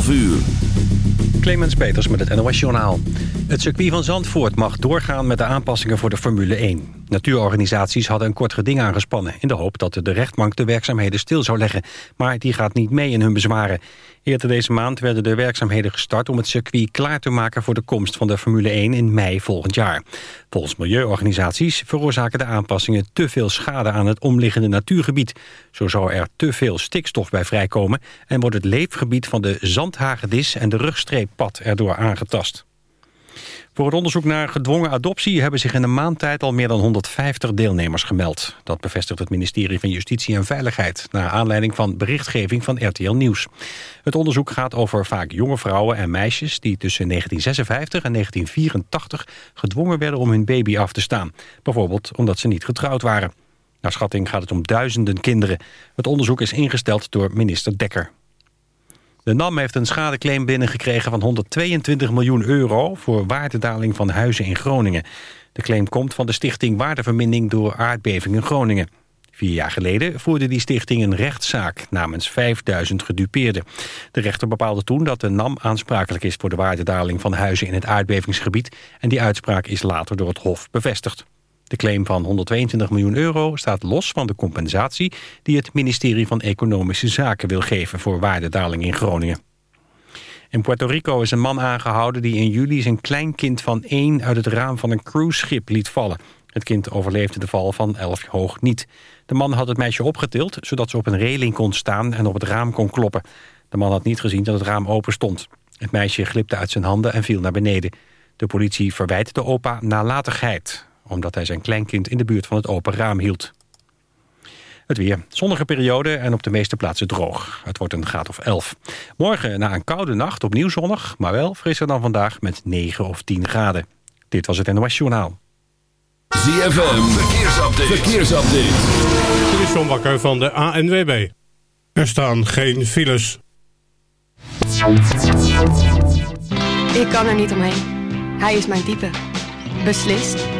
11 uur. Clemens Peters met het NOS Journaal. Het circuit van Zandvoort mag doorgaan met de aanpassingen voor de Formule 1. Natuurorganisaties hadden een kort geding aangespannen... in de hoop dat de rechtbank de werkzaamheden stil zou leggen. Maar die gaat niet mee in hun bezwaren. Eerder deze maand werden de werkzaamheden gestart... om het circuit klaar te maken voor de komst van de Formule 1 in mei volgend jaar. Volgens milieuorganisaties veroorzaken de aanpassingen... te veel schade aan het omliggende natuurgebied. Zo zou er te veel stikstof bij vrijkomen... en wordt het leefgebied van de zandhagedis en de rugstreeppad erdoor aangetast. Voor het onderzoek naar gedwongen adoptie hebben zich in een maand tijd al meer dan 150 deelnemers gemeld. Dat bevestigt het ministerie van Justitie en Veiligheid, naar aanleiding van berichtgeving van RTL Nieuws. Het onderzoek gaat over vaak jonge vrouwen en meisjes die tussen 1956 en 1984 gedwongen werden om hun baby af te staan. Bijvoorbeeld omdat ze niet getrouwd waren. Naar schatting gaat het om duizenden kinderen. Het onderzoek is ingesteld door minister Dekker. De NAM heeft een schadeclaim binnengekregen van 122 miljoen euro... voor waardedaling van huizen in Groningen. De claim komt van de stichting Waardeverminding door aardbeving in Groningen. Vier jaar geleden voerde die stichting een rechtszaak namens 5000 gedupeerden. De rechter bepaalde toen dat de NAM aansprakelijk is voor de waardedaling van huizen in het aardbevingsgebied en die uitspraak is later door het Hof bevestigd. De claim van 122 miljoen euro staat los van de compensatie... die het ministerie van Economische Zaken wil geven voor waardedaling in Groningen. In Puerto Rico is een man aangehouden die in juli zijn kleinkind van één... uit het raam van een cruiseschip liet vallen. Het kind overleefde de val van 11 hoog niet. De man had het meisje opgetild, zodat ze op een reling kon staan... en op het raam kon kloppen. De man had niet gezien dat het raam open stond. Het meisje glipte uit zijn handen en viel naar beneden. De politie verwijt de opa nalatigheid omdat hij zijn kleinkind in de buurt van het open raam hield. Het weer. Zonnige periode en op de meeste plaatsen droog. Het wordt een graad of 11. Morgen na een koude nacht opnieuw zonnig, maar wel frisser dan vandaag met 9 of 10 graden. Dit was het NOS Journaal. ZFM, verkeersupdate. verkeersupdate. Dit is John Bakker van de ANWB. Er staan geen files. Ik kan er niet omheen. Hij is mijn type. Beslist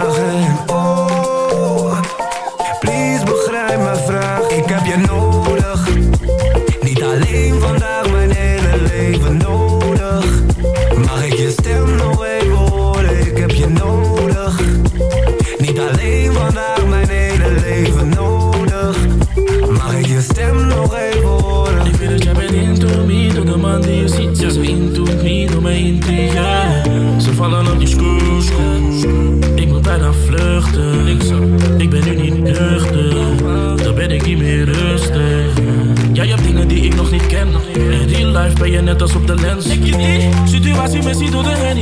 de.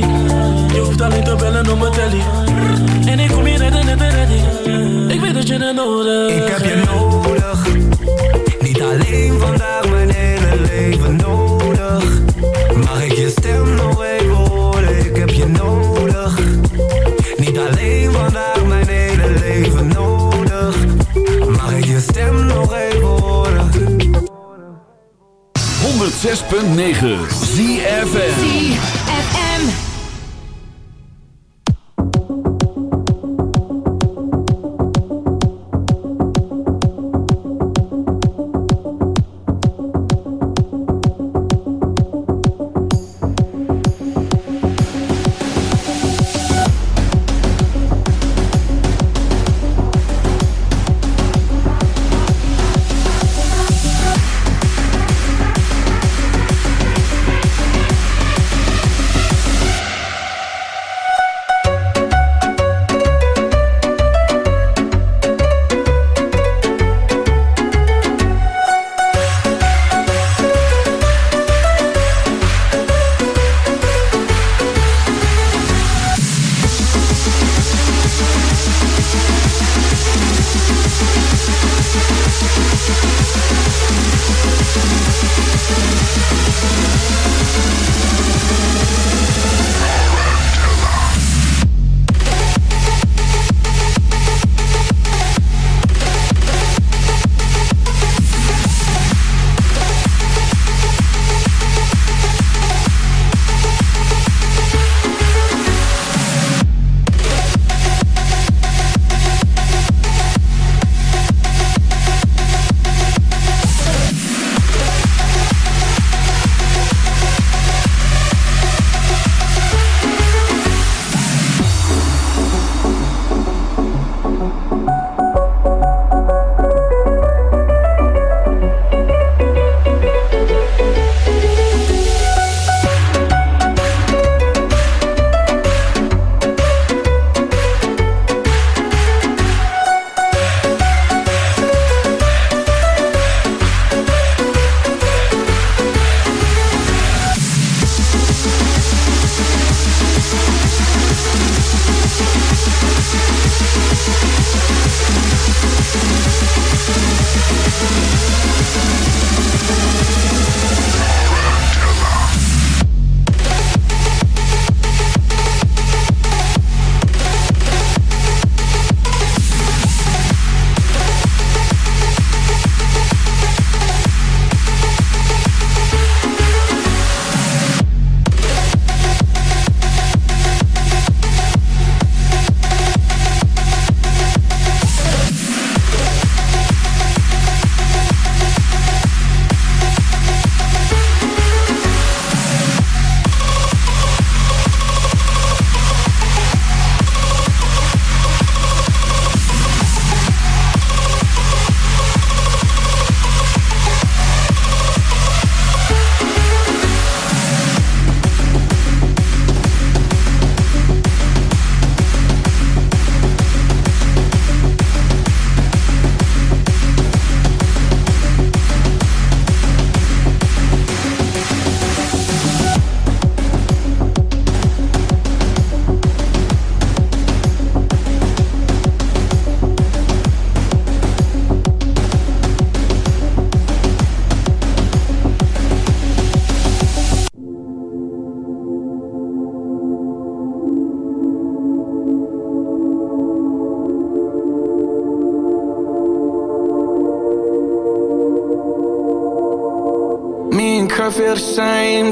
Je hoeft alleen te bellen om mijn telly. En ik kom hier redden, en redden. Ik weet dat je het nodig hebt. Ik heb je nodig. Niet alleen vandaag, mijn hele leven nodig. Mag ik je stem nog even horen? Ik heb je nodig. Niet alleen vandaag, mijn hele leven nodig. Mag ik je stem nog even horen? 106.9 ZFN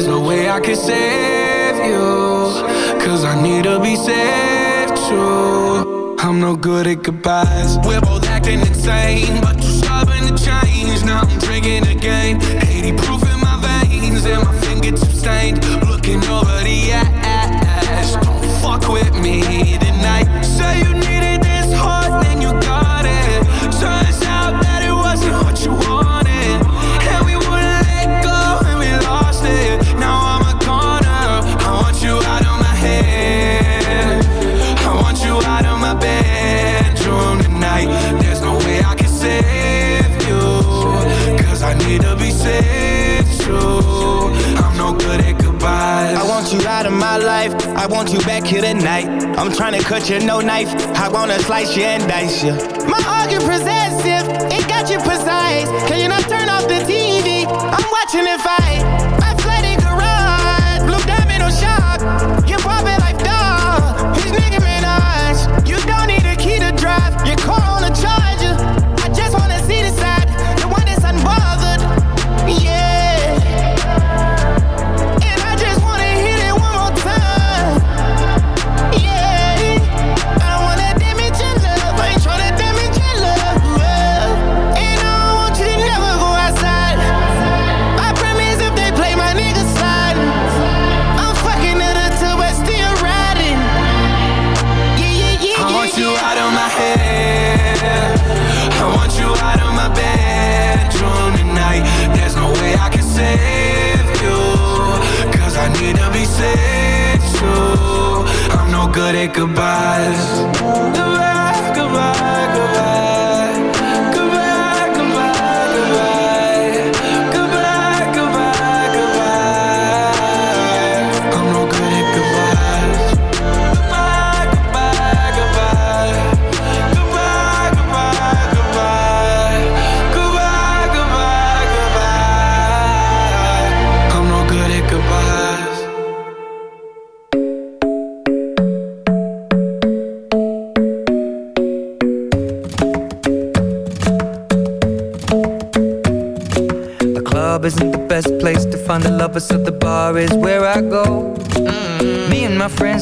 There's no way I can save you. Cause I need to be saved too. I'm no good at goodbyes. We're both acting insane, but you're stubborn to change. Now I'm drinking again. 80 proof you're no knife. I wanna slice you and dice you. My argument presents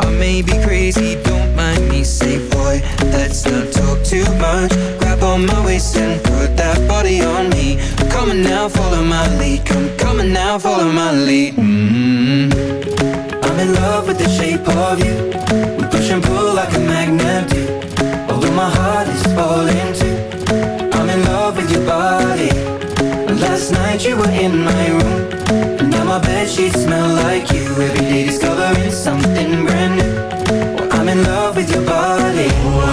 I may be crazy, don't mind me. Say, boy, let's not talk too much. Grab on my waist and put that body on me. Come on now, follow my lead. Come, on now, follow my lead. Mm-hmm. I'm in love with the shape of you. We push and pull like a magnet do. Although my heart is falling too. I'm in love with your body. Last night you were in my room. Now my bed sheets smell like you. Every day discovering something brand new. Well, I'm in love with your body. Oh.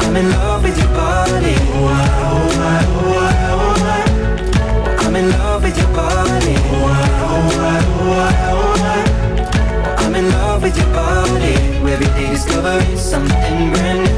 I'm in love with your body. Oh. I'm in love with your body. I'm in love with your body. Every day discovering something brand new.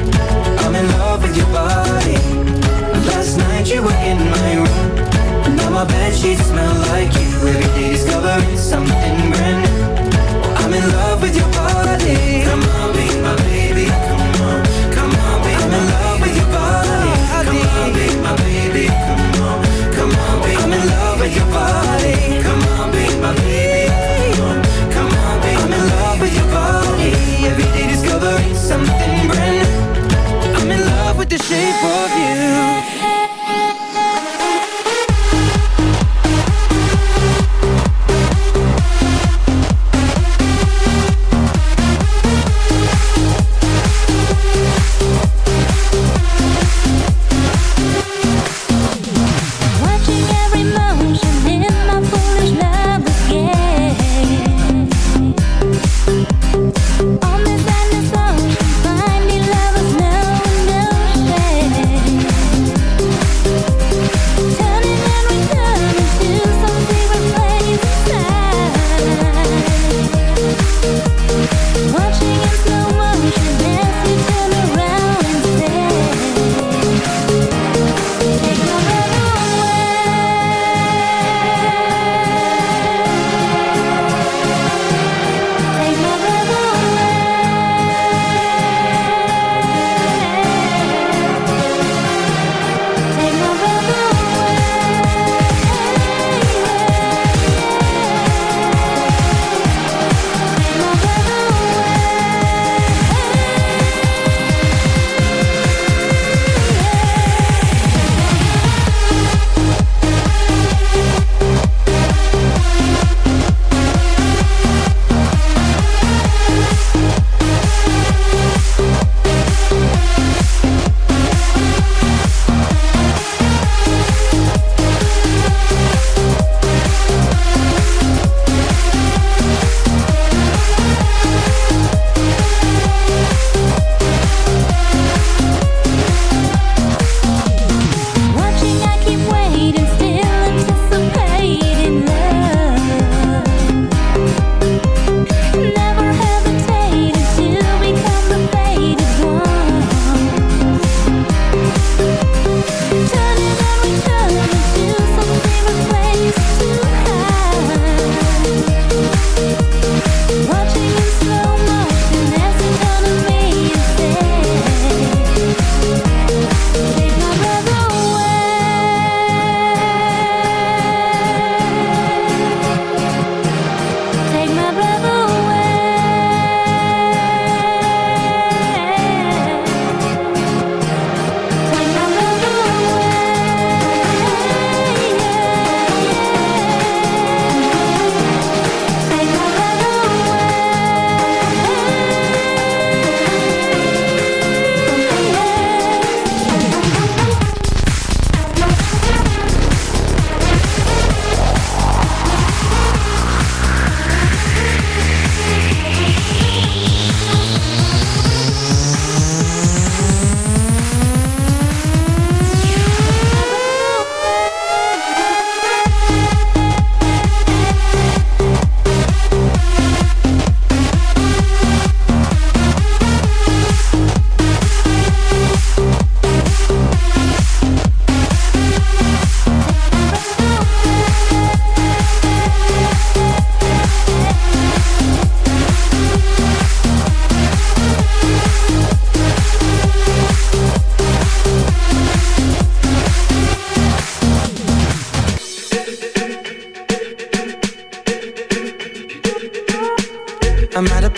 I'm in love with your body. Last night you were in my room. And Now my bed sheets smell like you. Every day discovering something brand new. I'm in love with your body. Come on, be my baby.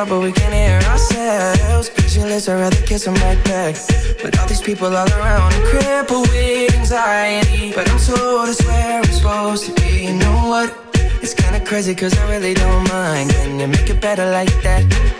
talk, but we can hear ourselves. Speechless, I'd rather kiss them right back. But all these people all around, crippled with anxiety. But I'm told it's where I'm supposed to be. You know what? It's kinda crazy, cause I really don't mind. Can you make it better like that?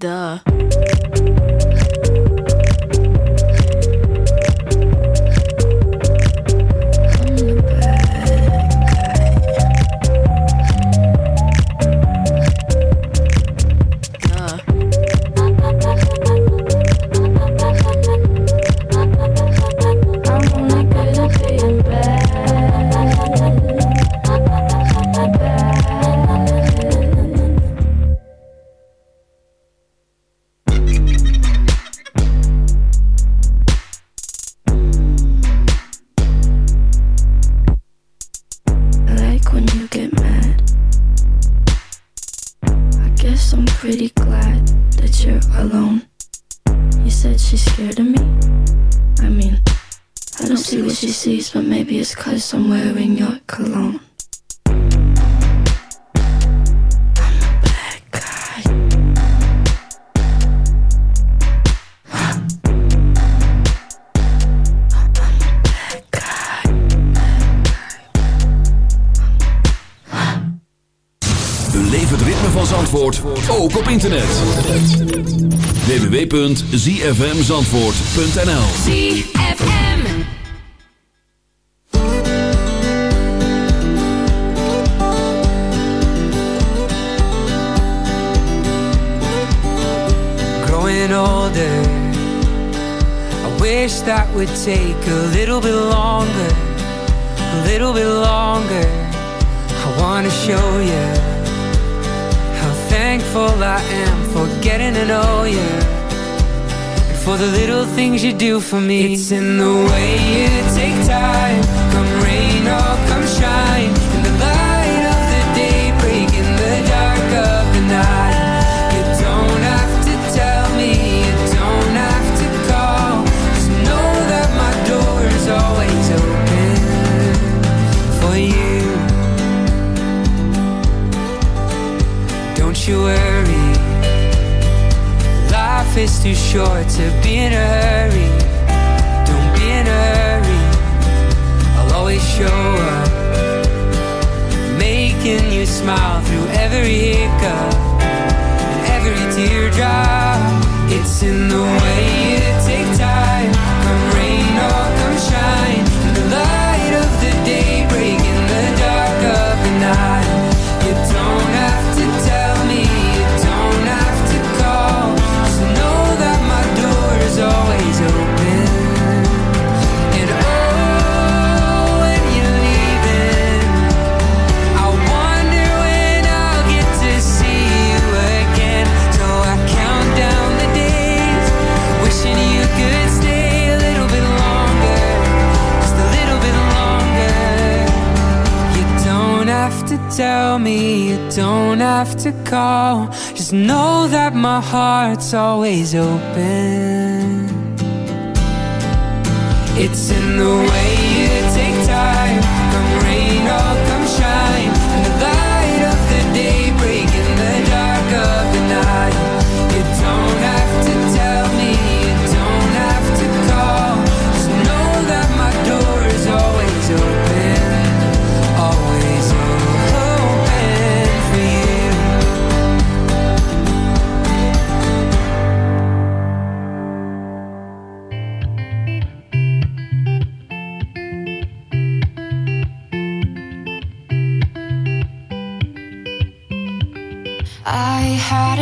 Duh. zfmzandvoort.nl ZFM Growing older I wish that would take a little bit longer A little bit longer. I wanna show you How thankful I am for getting to know you for the little things you do for me. It's in the way you take. to. Just know that my heart's always open. It's in the way.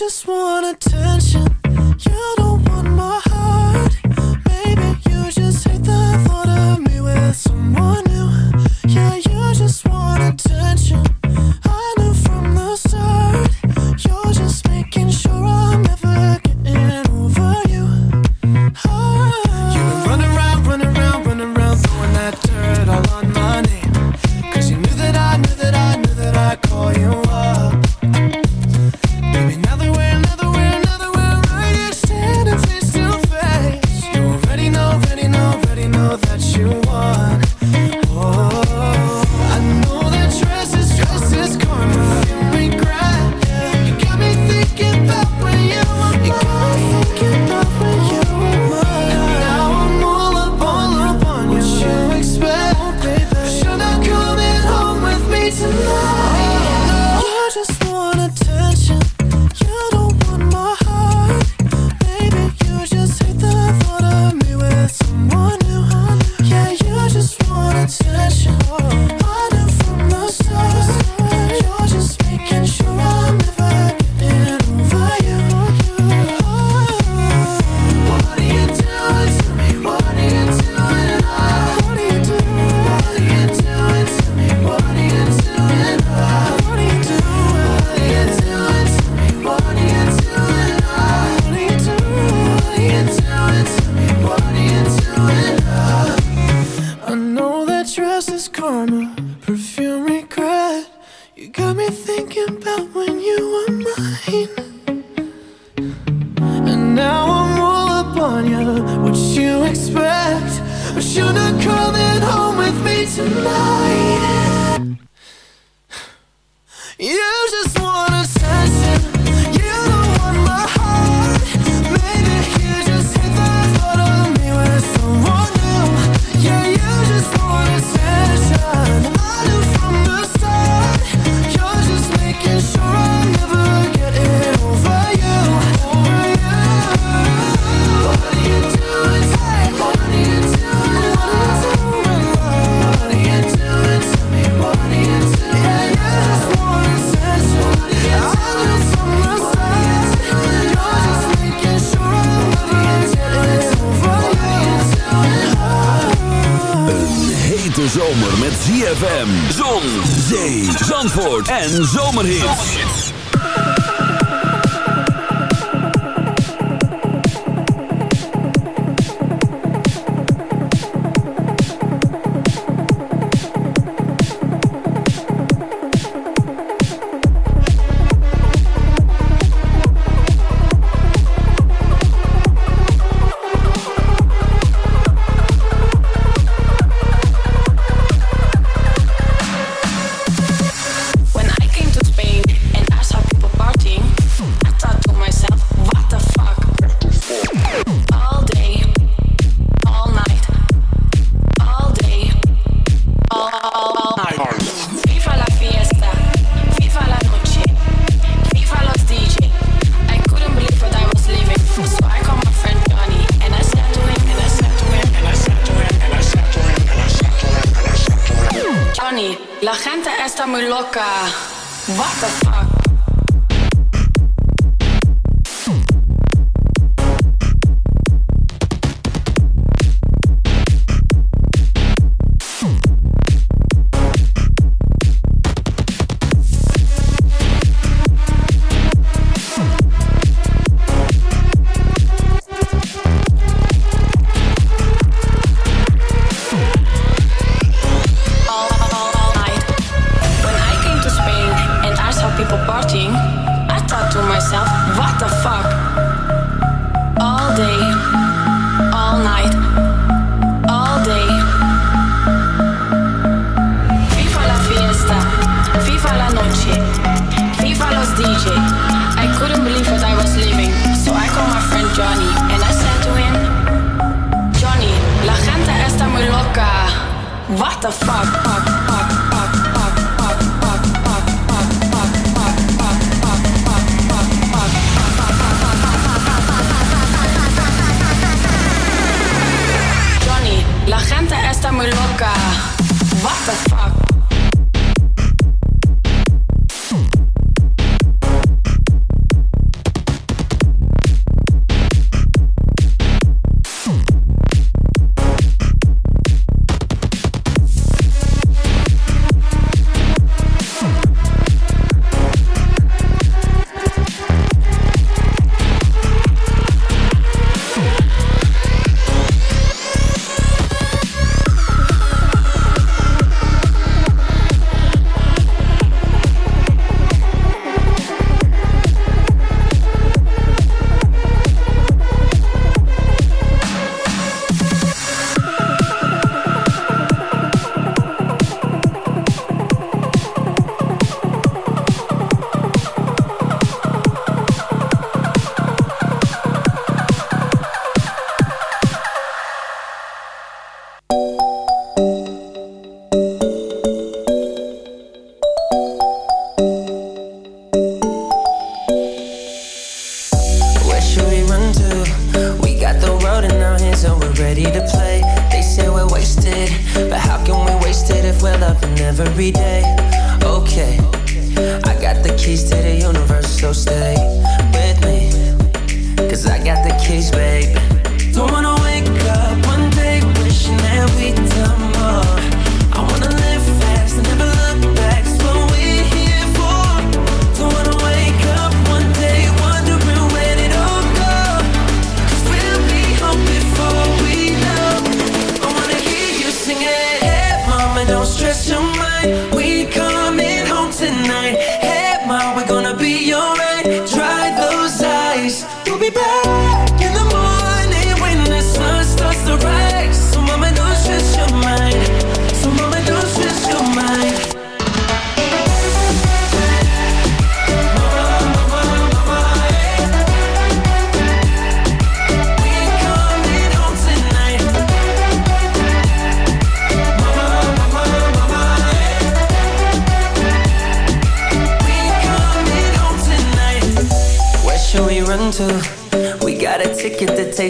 just wanna en zomerhit.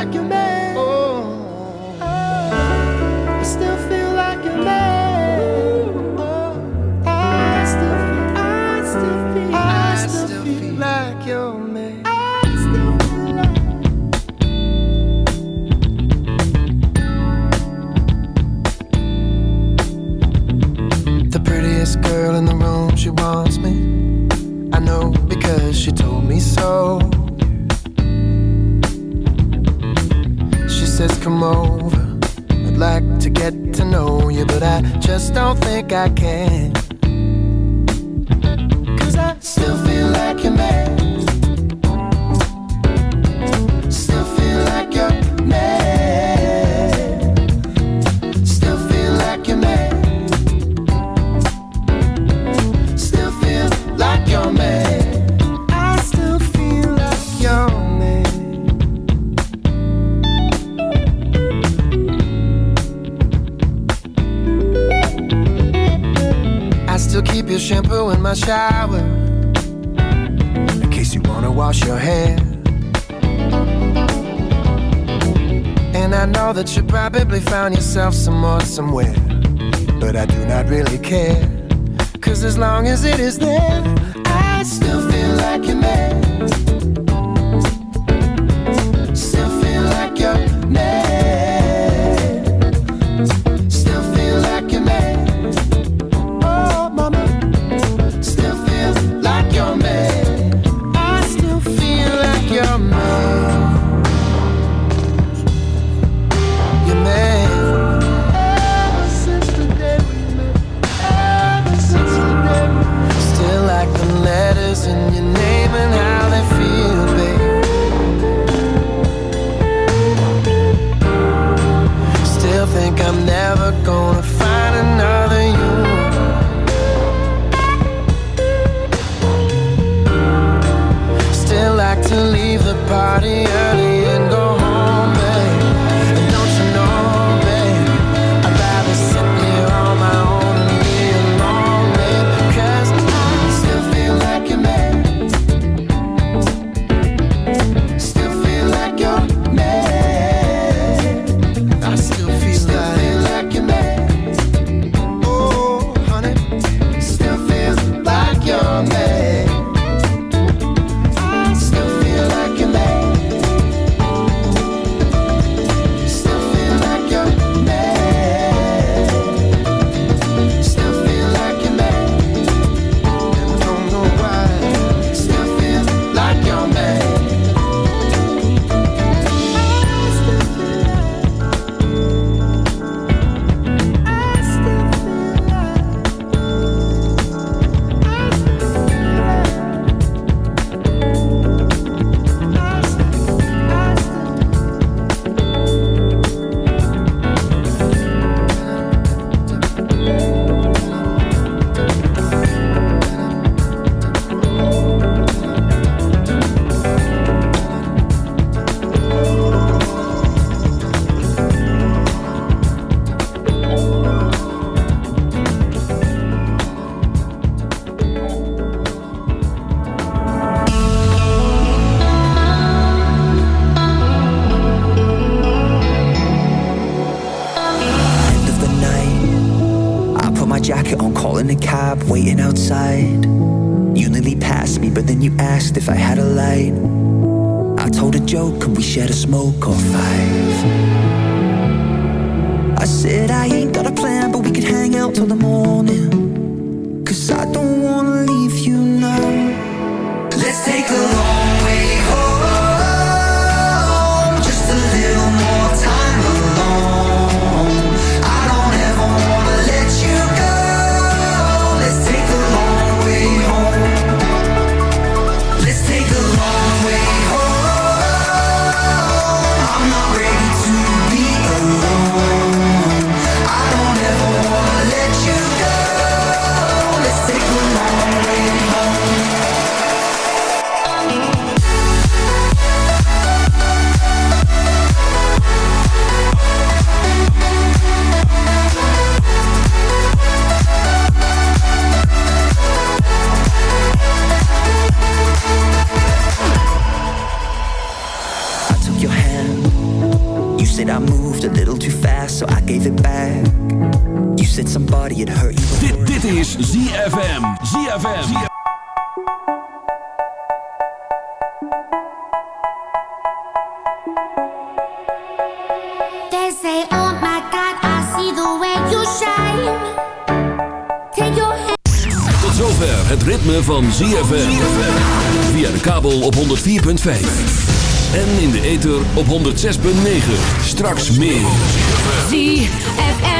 like you made. stop waiting outside. You nearly passed me, but then you asked if I had a light. I told a joke, could we share a smoke or five? I said I ain't got a plan, but we could hang out till the morning. said somebody had hurt you. Dit, is ZFM. ZFM. Tot zover het ritme van ZFM. Via de kabel op 104.5. En in de ether op 106.9. Straks meer. ZFM.